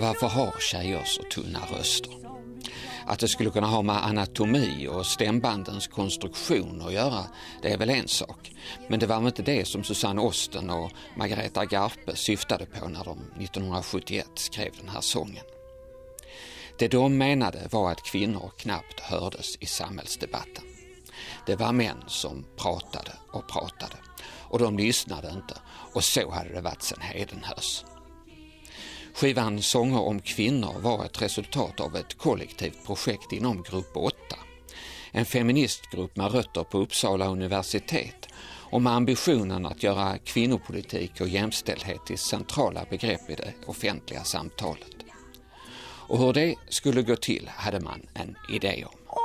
Varför har tjejer så tunna röster? Att det skulle kunna ha med anatomi och stämbandens konstruktion att göra, det är väl en sak. Men det var väl inte det som Susanne Osten och Margareta Garpe syftade på när de 1971 skrev den här sången. Det de menade var att kvinnor knappt hördes i samhällsdebatten. Det var män som pratade och pratade och de lyssnade inte och så hade det varit sedan Hedenhös. Skivan Sånger om kvinnor var ett resultat av ett kollektivt projekt inom Grupp 8. En feministgrupp med rötter på Uppsala universitet och med ambitionen att göra kvinnopolitik och jämställdhet till centrala begrepp i det offentliga samtalet. Och hur det skulle gå till hade man en idé om. Åh,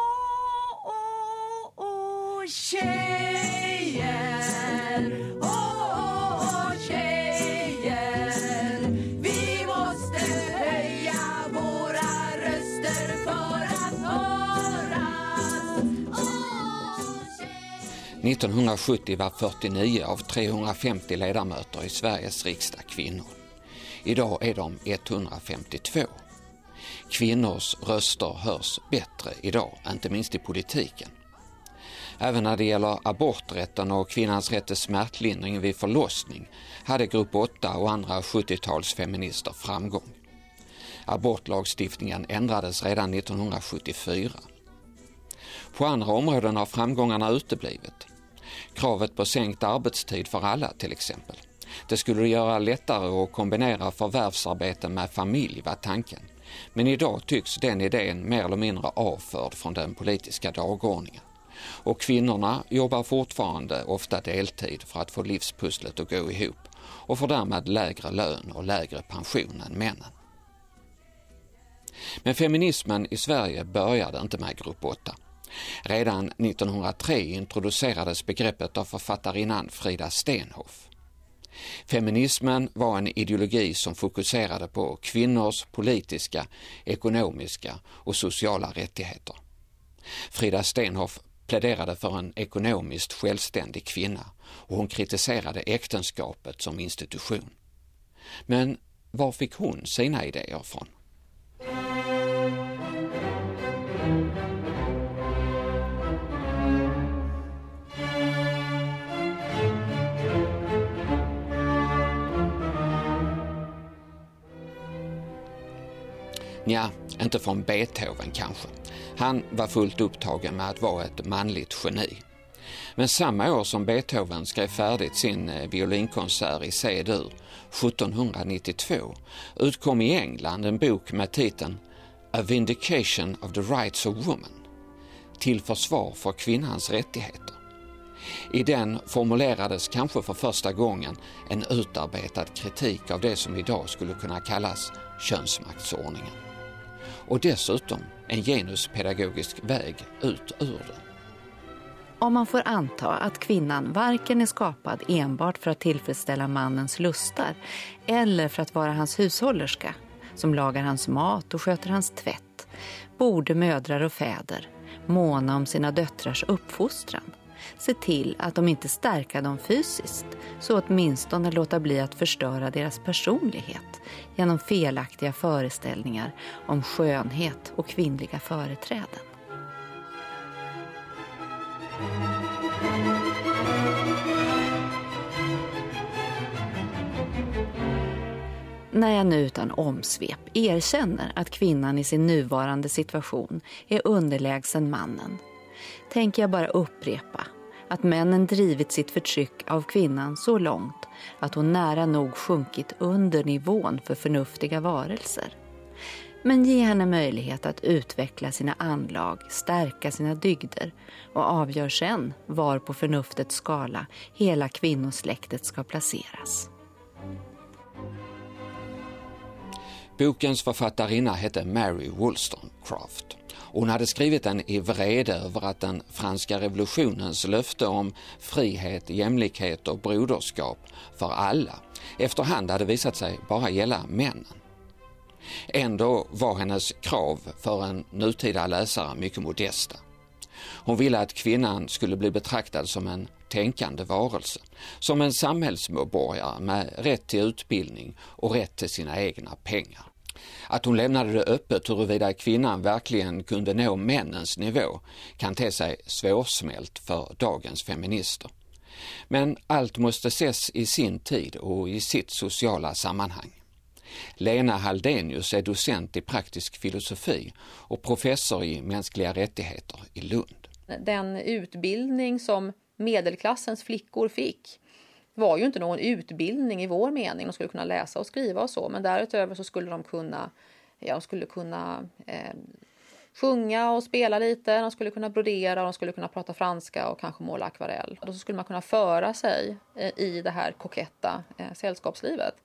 åh, åh, tjejer 1970 var 49 av 350 ledamöter i Sveriges riksdag kvinnor. Idag är de 152. Kvinnors röster hörs bättre idag, inte minst i politiken. Även när det gäller aborträtten och kvinnans rätt till smärtlindring vid förlossning hade Grupp 8 och andra 70-talsfeminister framgång. Abortlagstiftningen ändrades redan 1974. På andra områden har framgångarna uteblivit. Kravet på sänkt arbetstid för alla till exempel. Det skulle göra lättare att kombinera förvärvsarbete med familj var tanken. Men idag tycks den idén mer eller mindre avförd från den politiska dagordningen. Och kvinnorna jobbar fortfarande ofta deltid för att få livspusslet att gå ihop och får därmed lägre lön och lägre pension än männen. Men feminismen i Sverige började inte med Grupp 8. Redan 1903 introducerades begreppet av författarinnan Frida Stenhoff. Feminismen var en ideologi som fokuserade på kvinnors politiska, ekonomiska och sociala rättigheter. Frida Stenhoff pläderade för en ekonomiskt självständig kvinna och hon kritiserade äktenskapet som institution. Men var fick hon sina idéer från? Ja, inte från Beethoven kanske. Han var fullt upptagen med att vara ett manligt geni. Men samma år som Beethoven skrev färdigt sin eh, violinkonsert i C-dur, 1792, utkom i England en bok med titeln A Vindication of the Rights of Woman, till försvar för kvinnans rättigheter. I den formulerades kanske för första gången en utarbetad kritik av det som idag skulle kunna kallas könsmaktsordningen och dessutom en genuspedagogisk väg ut ur det. Om man får anta att kvinnan varken är skapad enbart för att tillfredsställa mannens lustar eller för att vara hans hushållerska, som lagar hans mat och sköter hans tvätt, borde mödrar och fäder måna om sina döttrars uppfostran. Se till att de inte stärker dem fysiskt, så åtminstone låta bli att förstöra deras personlighet genom felaktiga föreställningar om skönhet och kvinnliga företräden. När jag nu utan omsvep erkänner att kvinnan i sin nuvarande situation är underlägsen mannen, tänker jag bara upprepa att männen drivit sitt förtryck av kvinnan så långt att hon nära nog sjunkit under nivån för förnuftiga varelser. Men ge henne möjlighet att utveckla sina anlag, stärka sina dygder och avgör sen var på förnuftets skala hela kvinnosläktet ska placeras. Bokens författarinna hette Mary Wollstonecraft. Hon hade skrivit den i vrede över att den franska revolutionens löfte om frihet, jämlikhet och broderskap för alla efterhand hade visat sig bara gälla männen. Ändå var hennes krav för en nutida läsare mycket modesta. Hon ville att kvinnan skulle bli betraktad som en tänkande varelse, som en samhällsmedborgare med rätt till utbildning och rätt till sina egna pengar. Att hon lämnade det öppet huruvida kvinnan verkligen kunde nå männens nivå kan te sig svårsmält för dagens feminister. Men allt måste ses i sin tid och i sitt sociala sammanhang. Lena Haldenius är docent i praktisk filosofi och professor i mänskliga rättigheter i Lund. Den utbildning som medelklassens flickor fick var ju inte någon utbildning i vår mening. De skulle kunna läsa och skriva och så, men därutöver så skulle de kunna, ja, de skulle kunna eh, sjunga och spela lite, de skulle kunna brodera, de skulle kunna prata franska och kanske måla akvarell. Och så skulle man kunna föra sig eh, i det här koketta eh, sällskapslivet.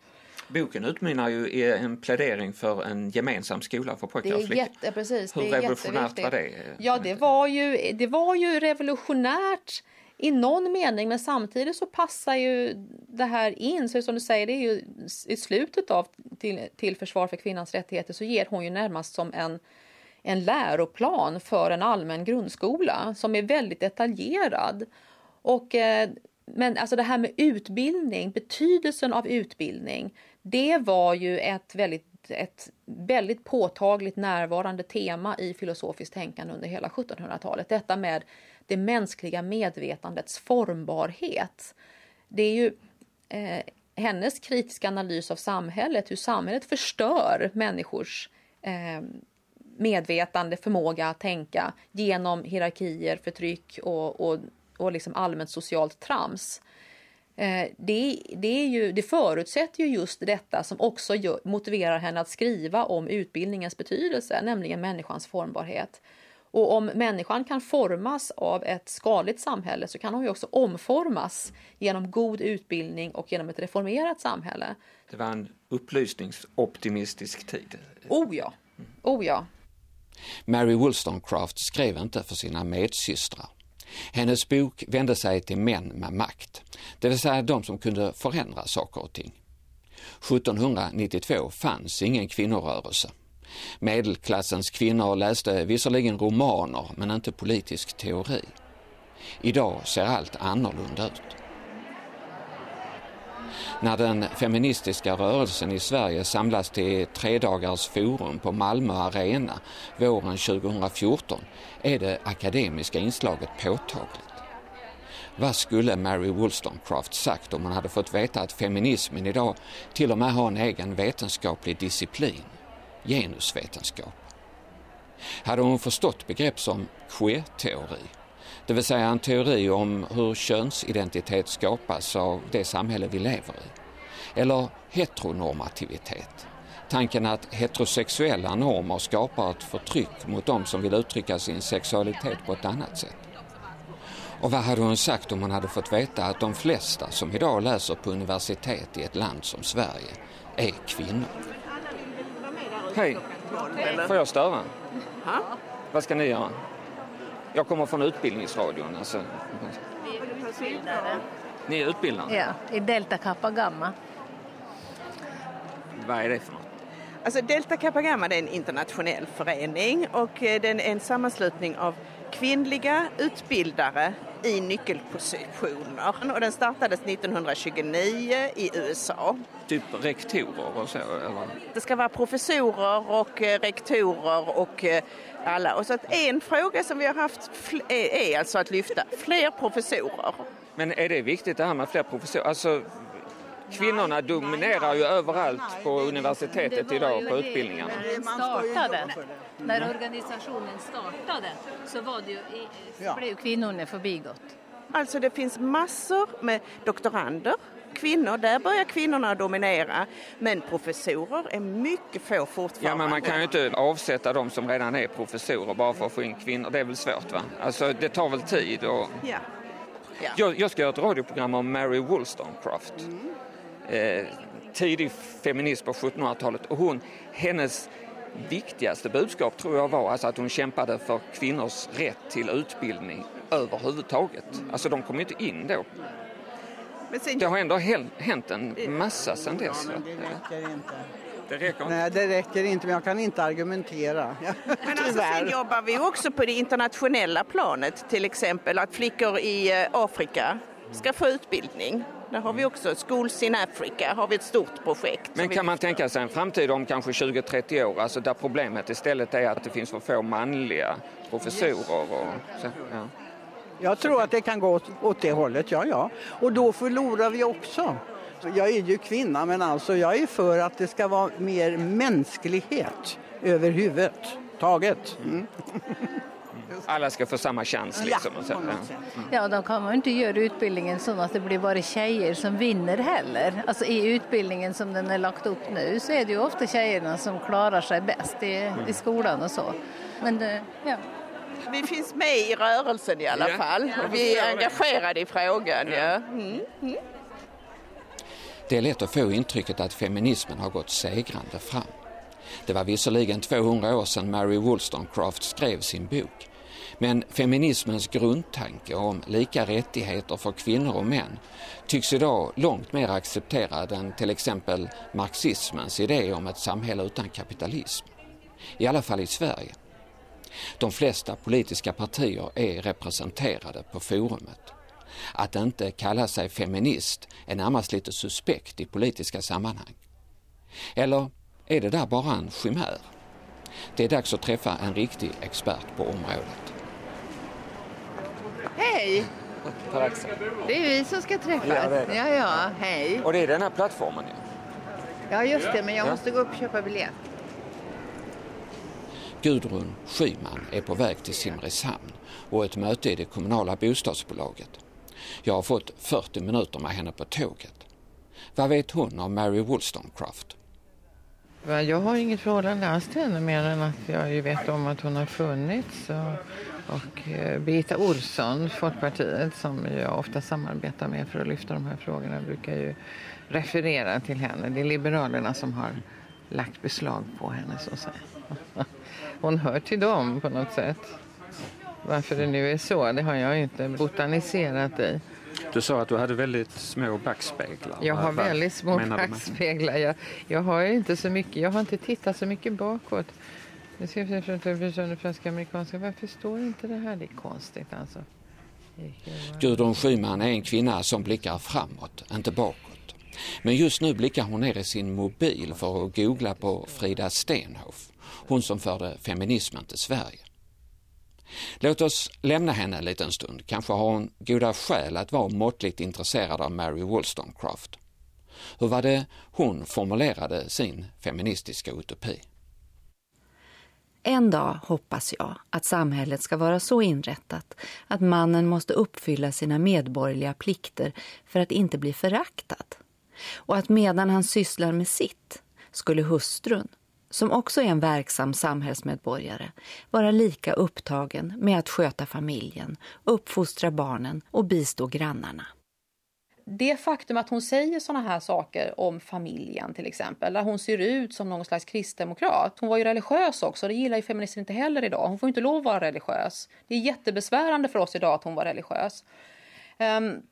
Boken utmynnar ju i en plädering för en gemensam skola för pojkar och flickor. Jätte, precis, Hur det är revolutionärt var det? Ja, det var, ju, det var ju revolutionärt i någon mening, men samtidigt så passar ju det här in. Så som du säger, det är ju i slutet av till, till försvar för kvinnans rättigheter så ger hon ju närmast som en, en läroplan för en allmän grundskola som är väldigt detaljerad. Och, eh, men alltså det här med utbildning, betydelsen av utbildning, det var ju ett väldigt ett väldigt påtagligt närvarande tema i filosofiskt tänkande under hela 1700-talet. Detta med det mänskliga medvetandets formbarhet. Det är ju eh, hennes kritiska analys av samhället, hur samhället förstör människors eh, medvetande, förmåga att tänka genom hierarkier, förtryck och, och, och liksom allmänt socialt trams. Eh, det, det, är ju, det förutsätter ju just detta som också gör, motiverar henne att skriva om utbildningens betydelse, nämligen människans formbarhet. Och om människan kan formas av ett skadligt samhälle så kan hon ju också omformas genom god utbildning och genom ett reformerat samhälle. Det var en upplysningsoptimistisk tid. Oh ja, oh ja. Mary Wollstonecraft skrev inte för sina medsystrar. Hennes bok vände sig till män med makt, det vill säga de som kunde förändra saker och ting. 1792 fanns ingen kvinnorörelse. Medelklassens kvinnor läste visserligen romaner men inte politisk teori. Idag ser allt annorlunda ut. När den feministiska rörelsen i Sverige samlas till tredagars forum på Malmö Arena våren 2014 är det akademiska inslaget påtagligt. Vad skulle Mary Wollstonecraft sagt om hon hade fått veta att feminismen idag till och med har en egen vetenskaplig disciplin, genusvetenskap? Hade hon förstått begrepp som queer-teori, det vill säga en teori om hur könsidentitet skapas av det samhälle vi lever i? Eller heteronormativitet, tanken att heterosexuella normer skapar ett förtryck mot de som vill uttrycka sin sexualitet på ett annat sätt? Och vad hade hon sagt om hon hade fått veta att de flesta som idag läser på universitet i ett land som Sverige är kvinnor? Hej, får jag störa? Ha? Vad ska ni göra? Jag kommer från Utbildningsradion. Alltså. Ni är utbildare? Ja, i Delta Kappa Gamma. Vad är det för något? Alltså Delta Kappa Gamma är en internationell förening och eh, den är en sammanslutning av kvinnliga utbildare i nyckelpositioner. Och den startades 1929 i USA. Typ rektorer och så? Eller? Det ska vara professorer och eh, rektorer och eh, alla. Och så att en fråga som vi har haft är alltså att lyfta fler professorer. Men är det viktigt det här med fler professorer? Alltså, kvinnorna dominerar ju överallt på universitetet idag på utbildningarna. När den startade, när organisationen startade så var det ju, blev kvinnorna förbigått. Alltså det finns massor med doktorander, kvinnor, där börjar kvinnorna dominera. Men professorer är mycket få fortfarande. Ja, men man kan ju inte avsätta de som redan är professorer bara för att få in kvinnor. Det är väl svårt va? Alltså det tar väl tid och... Ja. Ja. Jag, jag ska göra ett radioprogram om Mary Wollstonecraft. Eh, tidig feminist på 1700-talet och hon, hennes viktigaste budskap tror jag var alltså att hon kämpade för kvinnors rätt till utbildning överhuvudtaget. Alltså de kom ju inte in då. Men sen, Det har ändå hänt en massa sedan dess. va? Det räcker inte. Det räcker inte. Nej, det räcker inte, men jag kan inte argumentera. men alltså sen jobbar vi också på det internationella planet. Till exempel att flickor i eh, Afrika ska få utbildning. Där har vi också Schools in Africa, har vi ett stort projekt. Men kan man tänka sig en framtid om kanske 20-30 år, alltså där problemet istället är att det finns för få manliga professorer? Och, så, ja. Jag tror att det kan gå åt, åt det hållet, ja ja. Och då förlorar vi också. Jag är ju kvinna men alltså jag är för att det ska vara mer mänsklighet över huvudet taget. Mm. Alla ska få samma chans liksom. ja. sätt. Ja, då kan man inte göra utbildningen så att det blir bara tjejer som vinner heller. Alltså i utbildningen som den är lagt upp nu så är det ju ofta tjejerna som klarar sig bäst i, i skolan och så. Men det, ja. Vi finns med i rörelsen i alla Ja, fall och vi är engagerade i frågan. Ja. Mm. Det är lätt att få intrycket att feminismen har gått segrande fram. Det var visserligen 200 år sedan Mary Wollstonecraft skrev sin bok. Men feminismens grundtanke om lika rättigheter för kvinnor och män tycks idag långt mer accepterad än till exempel marxismens idé om ett samhälle utan kapitalism. I alla fall i Sverige. De flesta politiska partier är representerade på forumet. Att inte kalla sig feminist är närmast lite suspekt i politiska sammanhang. Eller är det där bara en chimär? Det är dags att träffa en riktig expert på området. Hej! Det är vi som ska träffas. Ja, ja, hej. Och det är den här plattformen ja. Ja, just det, men jag Ja. måste gå upp och köpa biljett. Gudrun Schyman är på väg till Simrishamn och ett möte i det kommunala bostadsbolaget. Jag har fått 40 minuter med henne på tåget. Vad vet hon om Mary Wollstonecraft? Jag har inget förhållande alls till henne mer än att jag vet om att hon har funnits. Och, och eh, Birgitta Olsson, Folkpartiet, som jag ofta samarbetar med för att lyfta de här frågorna, brukar ju referera till henne. Det är Liberalerna som har lagt beslag på henne, så att säga. Hon hör till dem på något sätt. Varför det nu är så, det har jag inte botaniserat i. Du sa att du hade väldigt små backspeglar. Jag har väldigt små backspeglar. Jag, jag har inte så mycket, jag har inte tittat så mycket bakåt. Nu ska vi se franska amerikanska. Varför står inte det här? Det är konstigt alltså. Gudrun Schyman är en kvinna som blickar framåt, inte bakåt. Men just nu blickar hon ner i sin mobil för att googla på Frida Stenhoff, hon som förde feminismen till Sverige. Låt oss lämna henne en liten stund. Kanske har hon goda skäl att vara måttligt intresserad av Mary Wollstonecraft. Hur var det hon formulerade sin feministiska utopi? En dag hoppas jag att samhället ska vara så inrättat att mannen måste uppfylla sina medborgerliga plikter för att inte bli föraktad. Och att medan han sysslar med sitt skulle hustrun, som också är en verksam samhällsmedborgare, vara lika upptagen med att sköta familjen, uppfostra barnen och bistå grannarna. Det faktum att hon säger såna här saker om familjen till exempel, där hon ser ut som någon slags kristdemokrat. Hon var ju religiös också, det gillar ju feminister inte heller idag. Hon får inte lov att vara religiös. Det är jättebesvärande för oss idag att hon var religiös. Um,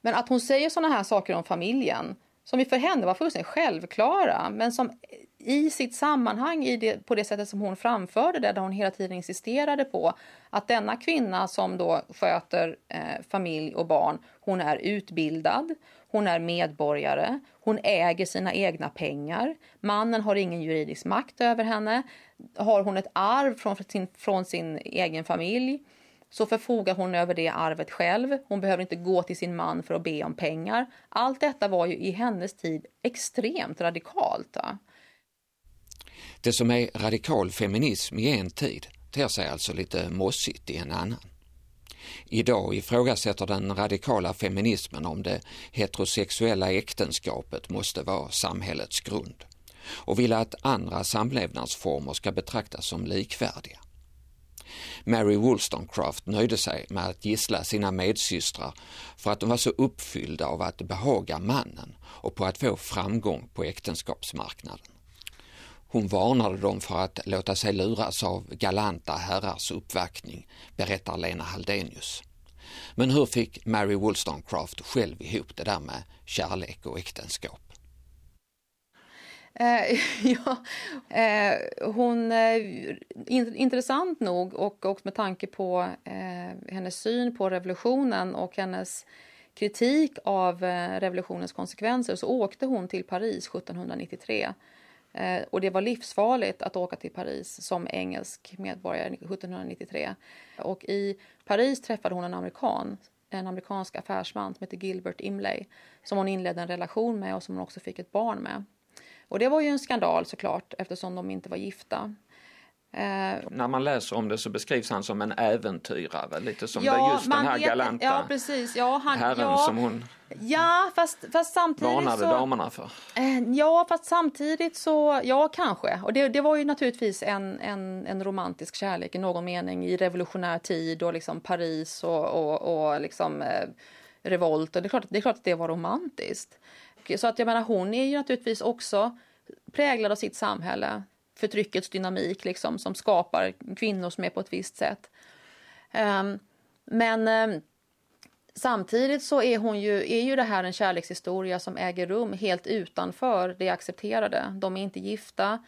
men att hon säger såna här saker om familjen, som ju för henne var fullständigt självklara, men som i sitt sammanhang, i det, på det sättet som hon framförde det, där hon hela tiden insisterade på att denna kvinna som då sköter eh, familj och barn, hon är utbildad, hon är medborgare, hon äger sina egna pengar, mannen har ingen juridisk makt över henne, har hon ett arv från sin, från sin egen familj, så förfogar hon över det arvet själv. Hon behöver inte gå till sin man för att be om pengar. Allt detta var ju i hennes tid extremt radikalt. Det som är radikal feminism i en tid ter sig alltså lite mossigt i en annan. Idag ifrågasätter den radikala feminismen om det heterosexuella äktenskapet måste vara samhällets grund och vill att andra samlevnadsformer ska betraktas som likvärdiga. Mary Wollstonecraft nöjde sig med att gissla sina medsystrar för att de var så uppfyllda av att behaga mannen och på att få framgång på äktenskapsmarknaden. Hon varnade dem för att låta sig luras av galanta herrars uppvaktning, berättar Lena Haldenius. Men hur fick Mary Wollstonecraft själv ihop det där med kärlek och äktenskap? Eh, ja, eh, hon, eh, in, intressant nog och också med tanke på eh, hennes syn på revolutionen och hennes kritik av eh, revolutionens konsekvenser så åkte hon till Paris 1793. Eh, och det var livsfarligt att åka till Paris som engelsk medborgare 1793. Och i Paris träffade hon en amerikan, en amerikansk affärsman som heter Gilbert Imlay som hon inledde en relation med och som hon också fick ett barn med. Och det var ju en skandal såklart eftersom de inte var gifta. Eh, När man läser om det så beskrivs han som en äventyrare, lite som ja, just den här vet, galanta ja, precis. Ja, han, herren ja, som hon ja, fast, fast samtidigt varnade så, damerna för. Eh, ja, fast samtidigt så, ja kanske. Och det, det var ju naturligtvis en, en, en romantisk kärlek i någon mening i revolutionär tid och liksom Paris och, och, och liksom eh, revolt. Och det, är klart, det är klart att det var romantiskt. Så att jag menar, hon är ju naturligtvis också präglad av sitt samhälle förtryckets dynamik liksom, som skapar kvinnor som är på ett visst sätt. Um, men um, samtidigt så är, hon ju, är ju det här en kärlekshistoria som äger rum helt utanför det accepterade. De är inte gifta.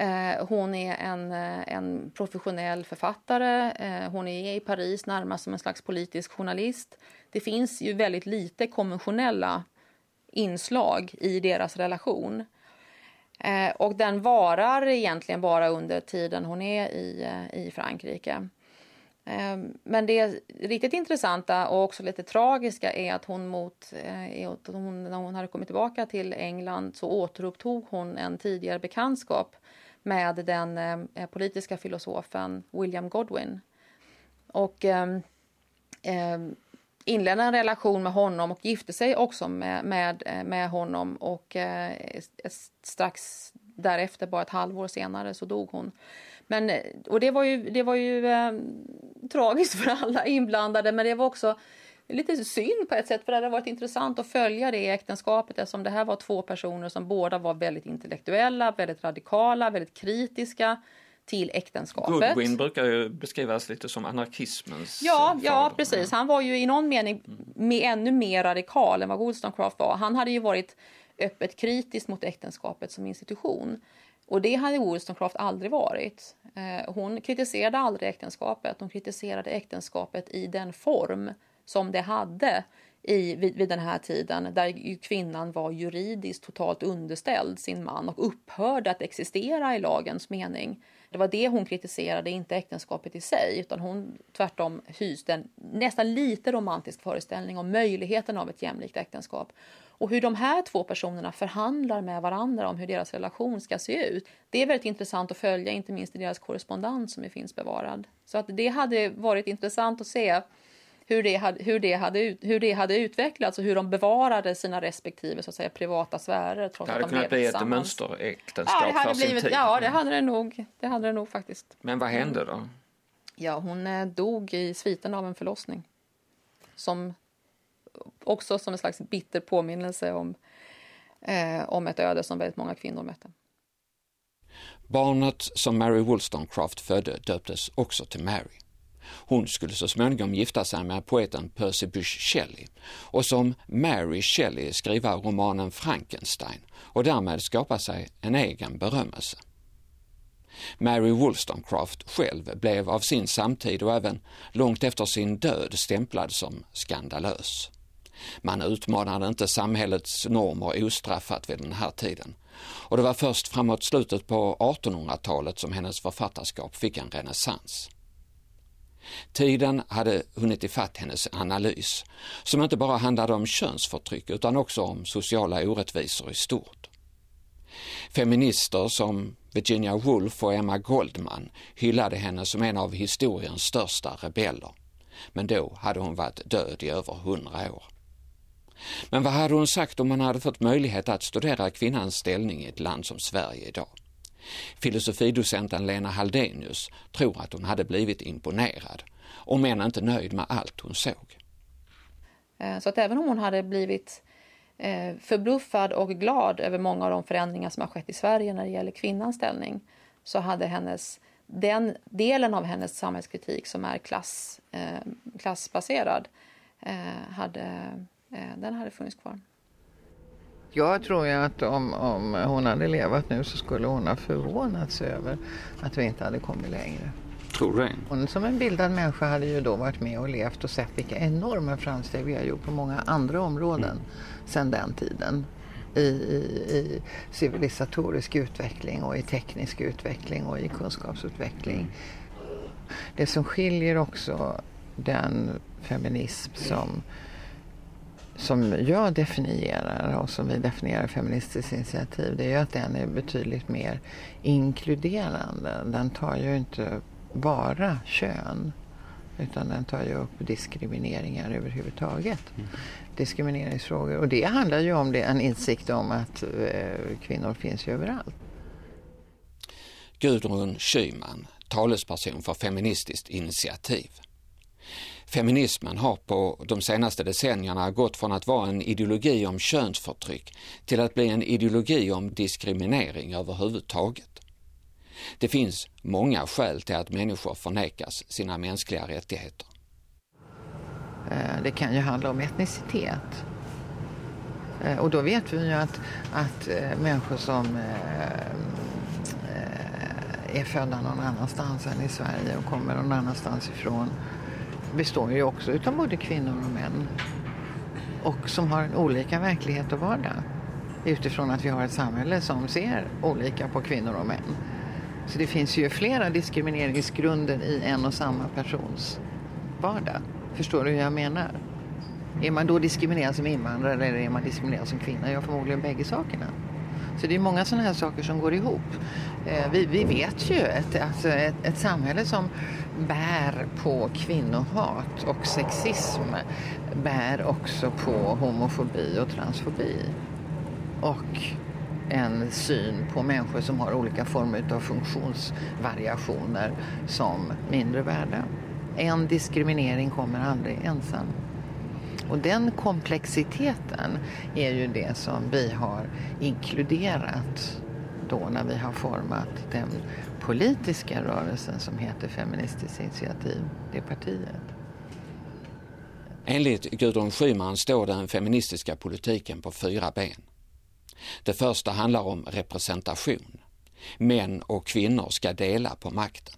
Uh, hon är en, en professionell författare. Uh, hon är i Paris närmast som en slags politisk journalist. Det finns ju väldigt lite konventionella inslag i deras relation. Eh, och den varar egentligen bara under tiden hon är i, eh, i Frankrike. Eh, men det riktigt intressanta och också lite tragiska är att hon, mot, eh, hon, när hon hade kommit tillbaka till England så återupptog hon en tidigare bekantskap med den eh, politiska filosofen William Godwin. Och ehm, ehm, inledde en relation med honom och gifte sig också med, med, eh, med honom. Och eh, strax därefter, bara ett halvår senare, så dog hon. Men, eh, och det var ju, det var ju eh, tragiskt för alla inblandade, men det var också lite synd på ett sätt, för det hade varit intressant att följa det äktenskapet eftersom det här var två personer som båda var väldigt intellektuella, väldigt radikala, väldigt kritiska till äktenskapet. Goodwin brukar ju beskrivas lite som anarkismens Ja, eh, ja precis. Han var ju i någon mening med ännu mer radikal än vad Wollstonecraft var. Han hade ju varit öppet kritisk mot äktenskapet som institution. Och det hade Wollstonecraft aldrig varit. Eh, hon kritiserade aldrig äktenskapet. Hon kritiserade äktenskapet i den form som det hade i, vid, vid den här tiden där kvinnan var juridiskt totalt underställd sin man och upphörde att existera i lagens mening. Det var det hon kritiserade, inte äktenskapet i sig, utan hon tvärtom hyste en nästan lite romantisk föreställning om möjligheten av ett jämlikt äktenskap. Och hur de här två personerna förhandlar med varandra om hur deras relation ska se ut. Det är väldigt intressant att följa, inte minst i deras korrespondens som finns bevarad. Så att det hade varit intressant att se hur det, hade, hur, det hade, hur det hade utvecklats och hur de bevarade sina respektive så att säga, privata sfärer. Trots det hade att de kunnat bli ett mönsteräktenskap ja, för blivit, sin tid. Ja, det hade det nog, det hade det nog faktiskt. Men vad hände då? Ja, hon eh, dog i sviten av en förlossning. Som också som en slags bitter påminnelse om, eh, om ett öde som väldigt många kvinnor mötte. Barnet som Mary Wollstonecraft födde döptes också till Mary. Hon skulle så småningom gifta sig med poeten Percy Bysshe Shelley och som Mary Shelley skriva romanen Frankenstein och därmed skapa sig en egen berömmelse. Mary Wollstonecraft själv blev av sin samtid och även långt efter sin död stämplad som skandalös. Man utmanade inte samhällets normer ostraffat vid den här tiden. Och det var först framåt slutet på 1800-talet som hennes författarskap fick en renässans. Tiden hade hunnit ifatt hennes analys, som inte bara handlade om könsförtryck utan också om sociala orättvisor i stort. Feminister som Virginia Woolf och Emma Goldman hyllade henne som en av historiens största rebeller. Men då hade hon varit död i över hundra år. Men vad hade hon sagt om hon hade fått möjlighet att studera kvinnans ställning i ett land som Sverige idag? Filosofidocenten Lena Haldenius tror att hon hade blivit imponerad, om än inte nöjd med allt hon såg. Eh, så att även om hon hade blivit eh, förbluffad och glad över många av de förändringar som har skett i Sverige när det gäller kvinnans ställning så hade hennes, den delen av hennes samhällskritik som är klass, eh, klassbaserad hade, den hade funnits kvar. Jag tror ju att om, om hon hade levat nu så skulle hon ha förvånats över att vi inte hade kommit längre. tror du? Hon som en bildad människa hade ju då varit med och levt och sett vilka enorma framsteg vi har gjort på många andra områden mm. sedan den tiden. I, i, I, civilisatorisk utveckling och i teknisk utveckling och i kunskapsutveckling. Det som skiljer också den feminism som som jag definierar och som vi definierar Feministiskt initiativ det är ju att den är betydligt mer inkluderande. Den tar ju inte bara kön utan den tar ju upp diskrimineringar överhuvudtaget. Mm. Diskrimineringsfrågor och det handlar ju om det, en insikt om att eh, kvinnor finns ju överallt. Gudrun Schyman, talesperson för Feministiskt initiativ. Feminismen har på de senaste decennierna gått från att vara en ideologi om könsförtryck till att bli en ideologi om diskriminering överhuvudtaget. Det finns många skäl till att människor förnekas sina mänskliga rättigheter. Eh, det kan ju handla om etnicitet. Eh, och då vet vi ju att, att eh, människor som är födda någon annanstans än i Sverige och kommer någon annanstans ifrån består ju också utav både kvinnor och män. Och som har en olika verklighet och vardag. Utifrån att vi har ett samhälle som ser olika på kvinnor och män. Så det finns ju flera diskrimineringsgrunder i en och samma persons vardag. Förstår du hur jag menar? Är man då diskriminerad som invandrare eller är man diskriminerad som kvinna? Ja, förmodligen bägge sakerna. Så det är många sådana här saker som går ihop. Eh, vi, vi vet ju att alltså ett, ett samhälle som bär på kvinnohat och sexism bär också på homofobi och transfobi. Och en syn på människor som har olika former av funktionsvariationer som mindre värda. En diskriminering kommer aldrig ensam. Och den komplexiteten är ju det som vi har inkluderat då när vi har format den politiska rörelsen som heter Feministiskt initiativ, det partiet. Enligt Gudrun Schyman står den feministiska politiken på fyra ben. Det första handlar om representation. Män och kvinnor ska dela på makten.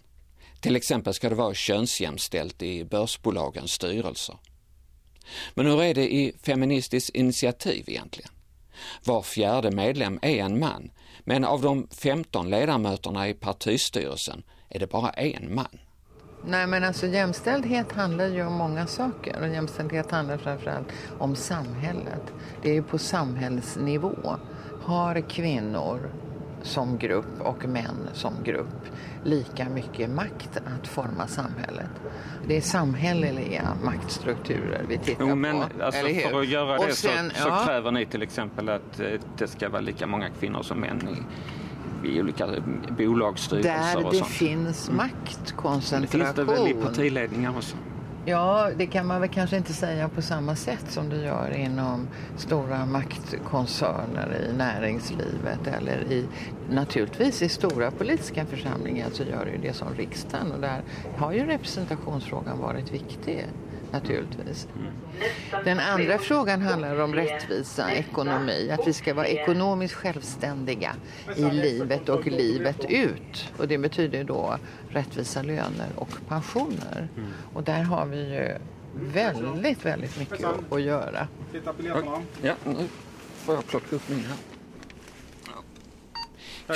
Till exempel ska det vara könsjämställt i börsbolagens styrelser. Men hur är det i Feministiskt initiativ egentligen? Var fjärde medlem är en man, men av de 15 ledamöterna i partistyrelsen är det bara en man. Nej men alltså jämställdhet handlar ju om många saker och jämställdhet handlar framförallt om samhället. Det är ju på samhällsnivå. Har kvinnor som grupp och män som grupp lika mycket makt att forma samhället. Det är samhälleliga maktstrukturer vi tittar jo, men, på. Alltså, för att göra och det sen, så, så ja. kräver ni till exempel att eh, det ska vara lika många kvinnor som män i, olika bolagsstyrelser Där och det sånt. finns mm. maktkoncentration. Det finns det väl i partiledningar också? Ja, det kan man väl kanske inte säga på samma sätt som det gör inom stora maktkoncerner i näringslivet eller i, naturligtvis i stora politiska församlingar så gör du det som riksdagen och där har ju representationsfrågan varit viktig naturligtvis. Den andra frågan handlar om rättvisa, ekonomi. Att vi ska vara ekonomiskt självständiga i livet och livet ut. Och det betyder då rättvisa löner och pensioner. Och där har vi ju väldigt, väldigt mycket att göra. Ja, nu får jag plocka upp min här.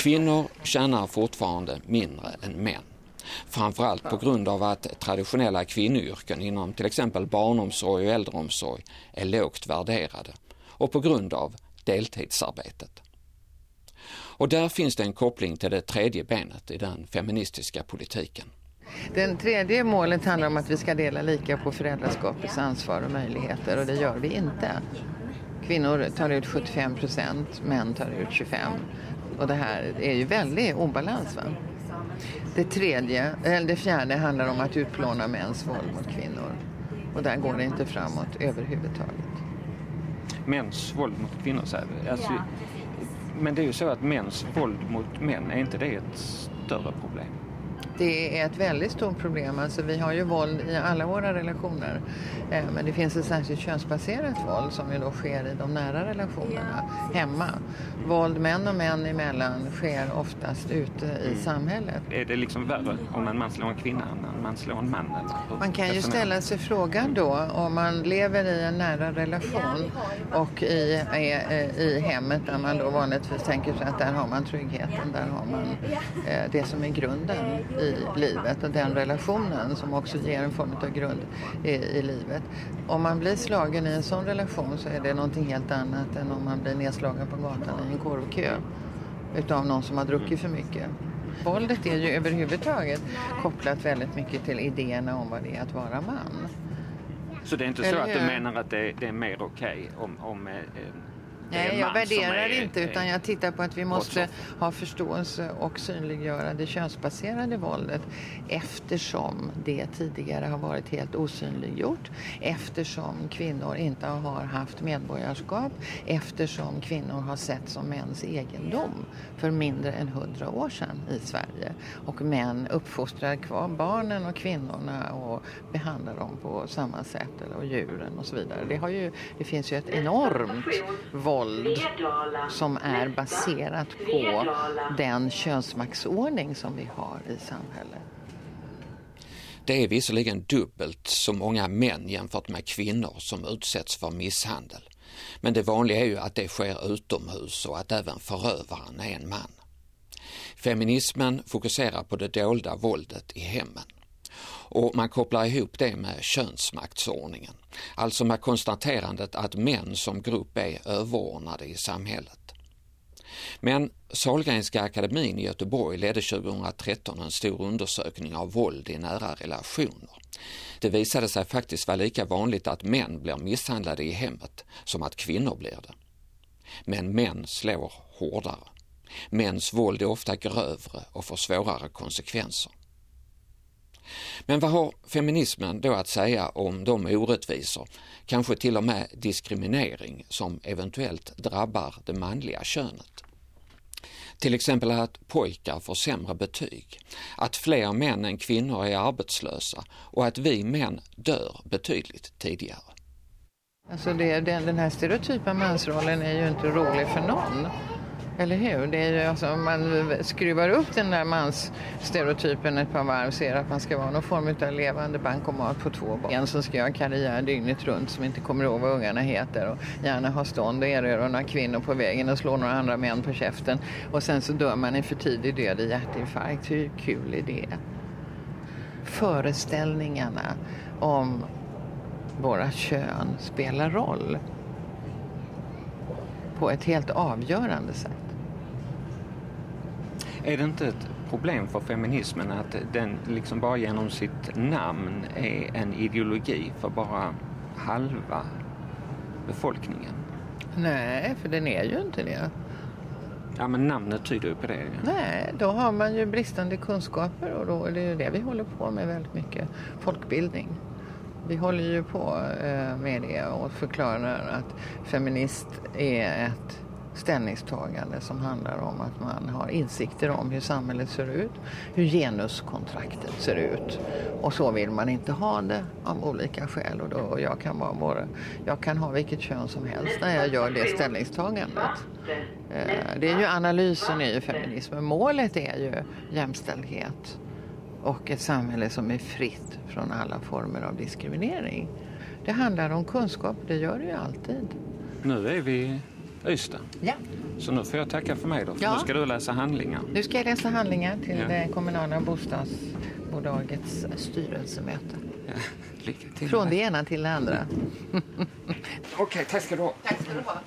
Kvinnor tjänar fortfarande mindre än män. Framförallt på grund av att traditionella kvinnoyrken inom till exempel barnomsorg och äldreomsorg är lågt värderade och på grund av deltidsarbetet. Och där finns det en koppling till det tredje benet i den feministiska politiken. Den tredje målet handlar om att vi ska dela lika på föräldraskapets ansvar och möjligheter och det gör vi inte. Kvinnor tar ut 75 procent, män tar ut 25 och det här är ju väldigt obalans. Va? Det tredje, eller det fjärde handlar om att utplåna mäns våld mot kvinnor. Och där går det inte framåt överhuvudtaget. Mäns våld mot kvinnor, så alltså, men det är ju så att mäns våld mot män, är inte det ett större problem? Det är ett väldigt stort problem. Alltså, vi har ju våld i alla våra relationer. Eh, men det finns ett särskilt könsbaserat våld som ju då sker i de nära relationerna hemma. Våld män och män emellan sker oftast ute i mm. samhället. Är det liksom värre om en man slår en kvinna än man slår en man? Eller? Man kan ju ställa sig frågan då om man lever i en nära relation och i, i, i hemmet där man då vanligtvis tänker sig att där har man tryggheten, där har man eh, det som är grunden i livet och den relationen som också ger en form av grund i, i livet. Om man blir slagen i en sån relation så är det någonting helt annat än om man blir nedslagen på gatan i en korvkö utav någon som har druckit för mycket. Våldet är ju överhuvudtaget kopplat väldigt mycket till idéerna om vad det är att vara man. Så det är inte så att du menar att det, det är mer okej okay om, om eh, Nej, jag värderar är, inte utan jag tittar på att vi måste ha förståelse och synliggöra det könsbaserade våldet eftersom det tidigare har varit helt osynliggjort, eftersom kvinnor inte har haft medborgarskap, eftersom kvinnor har sett som mäns egendom för mindre än hundra år sedan i Sverige. Och män uppfostrar kvar barnen och kvinnorna och behandlar dem på samma sätt, och djuren och så vidare. Det, har ju, det finns ju ett enormt våld våld som är baserat på den könsmaktsordning som vi har i samhället. Det är visserligen dubbelt så många män jämfört med kvinnor som utsätts för misshandel. Men det vanliga är ju att det sker utomhus och att även förövaren är en man. Feminismen fokuserar på det dolda våldet i hemmen och man kopplar ihop det med könsmaktsordningen. Alltså med konstaterandet att män som grupp är överordnade i samhället. Men Sahlgrenska akademin i Göteborg ledde 2013 en stor undersökning av våld i nära relationer. Det visade sig faktiskt vara lika vanligt att män blir misshandlade i hemmet som att kvinnor blir det. Men män slår hårdare. Mäns våld är ofta grövre och får svårare konsekvenser. Men vad har feminismen då att säga om de orättvisor, kanske till och med diskriminering, som eventuellt drabbar det manliga könet? Till exempel att pojkar får sämre betyg, att fler män än kvinnor är arbetslösa och att vi män dör betydligt tidigare. Alltså det, den, den här stereotypa mansrollen är ju inte rolig för någon. Eller hur? Det är ju alltså, man skruvar upp den där mansstereotypen ett par varv ser att man ska vara någon form av levande bankomat på två barn. En som ska göra karriär dygnet runt som inte kommer ihåg vad ungarna heter och gärna ha stånd och erövra några kvinnor på vägen och slå några andra män på käften. Och sen så dör man en för tidig död i hjärtinfarkt. Hur kul är det? Föreställningarna om våra kön spelar roll på ett helt avgörande sätt. Är det inte ett problem för feminismen att den liksom bara genom sitt namn är en ideologi för bara halva befolkningen? Nej, för den är ju inte det. Ja, men namnet tyder ju på det. Nej, då har man ju bristande kunskaper och då är det ju det vi håller på med väldigt mycket. Folkbildning. Vi håller ju på eh, med det och förklarar att feminist är ett ställningstagande som handlar om att man har insikter om hur samhället ser ut, hur genuskontraktet ser ut. Och så vill man inte ha det av olika skäl. Och, då, och jag, kan vara både, jag kan ha vilket kön som helst när jag gör det ställningstagandet. Eh, det är ju analysen i feminismen. Målet är ju jämställdhet och ett samhälle som är fritt från alla former av diskriminering. Det handlar om kunskap, det gör det ju alltid. Nu är vi Ystad. Ja. Så nu får jag tacka för mig då, för ja. nu ska du läsa handlingar. Nu ska jag läsa handlingar till ja. det kommunala bostadsbolagets styrelsemöte. Ja. Lycka till. Från det ena till det andra. Okej, okay, tack ska du ha. Tack ska du ha.